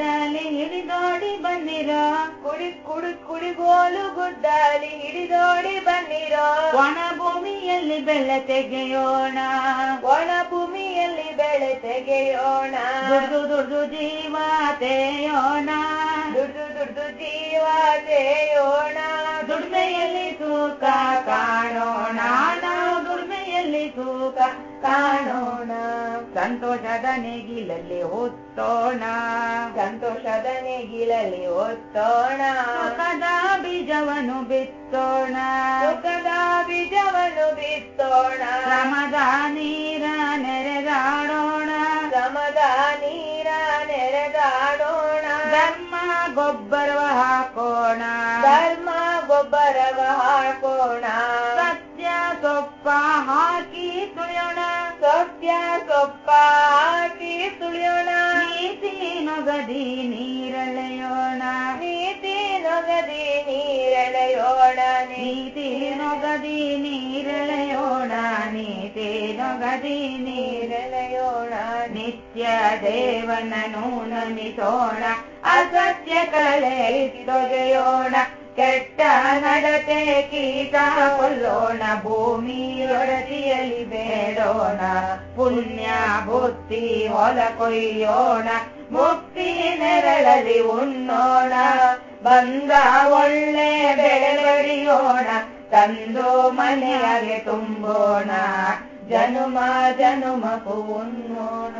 ಗುದ್ದಲಿ ಹಿಡಿದೋಡಿ ಬನ್ನಿರೋ. ಕುಡಿ ಕುಡಿ, ಕುಡಿಗೋಲು ಗುದ್ದಲಿ ಹಿಡಿದೋಡಿ ಬನ್ನಿರೋ. ಒಣ ಭೂಮಿಯಲ್ಲಿ ಬೆಳೆ ತೆಗೆಯೋಣ. ಒಣ ಭೂಮಿಯಲ್ಲಿ ಬೆಳೆ ತೆಗೆಯೋಣ. ದುಡ್ದು ದುಡ್ದು ಜೀವ ತೇಯೋಣ ದುಡ್ದು ದುಡ್ದು ಜೀವ ತೆಯೋಣ ಸಂತೋಷದ ನೇಗಿಲಲ್ಲಿ ಹೊತ್ತೋಣ. ಸಂತೋಷದ ನೇಗಿಲಲ್ಲಿ ಒತ್ತೋಣ ಸುಖದ ಬೀಜವನ್ನು ಬಿತ್ತೋಣ. ಸುಖದ ಬೀಜವನ್ನು ಬಿತ್ತೋಣ. ಶ್ರಮದ ನೀರ ನೆರೆದಾಡೋಣ. ಶ್ರಮದ ನೀರ ನೆರೆದಾಡೋಣ. ಧರ್ಮ ಗೊಬ್ಬರವ ಹಾಕೋಣ. ಧರ್ಮ ಗೊಬ್ಬರವ ಹಾಕೋಣ. ಸತ್ಯ ಸೊಪ್ಪ ಹಾಕಿ ತುಳಿಯೋಣ ನೀತಿ ನೊಗದಿ ನೀರಳೆಯೋಣ ನೀತಿ ನೊಗದಿ ನೀರೆಳೆಯೋಣ ನೀತಿ ನೊಗದಿ ನೀರಳೆಯೋಣ ನೀತಿ ನೊಗದಿ ನೀರ ನೀರೆಳೆಯೋಣ ನಿತ್ಯ ದೇವನನ್ನು ನಮಿಸೋಣ ಅಸತ್ಯ ಕಳೆ ತೊಗೆಯೋಣ ಕೆಟ್ಟ ನಡತೆ ಕೀಟ ಕೊಲ್ಲೋಣ, ಭೂಮಿಯೊಡತಿಯಲ್ಲಿ ಬೇಡೋಣ, ಪುಣ್ಯ ಬುತ್ತಿ ಹೊಲ ಕೊಯ್ಯೋಣ, ಮುಕ್ತಿ ನೆರಳಲ್ಲಿ ಉಣ್ಣೋಣ, ಬಂದ ಒಳ್ಳೆ ಬೆಳೆ ಬಡಿಯೋಣ, ತಂದು ಮನೆಯಾಗೆ ತುಂಬೋಣ, ಜನುಮ ಜನುಮಕ್ಕೂ ಉಣ್ಣೋಣ.